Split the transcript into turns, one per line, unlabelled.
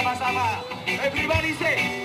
bersama-sama. Everybody say,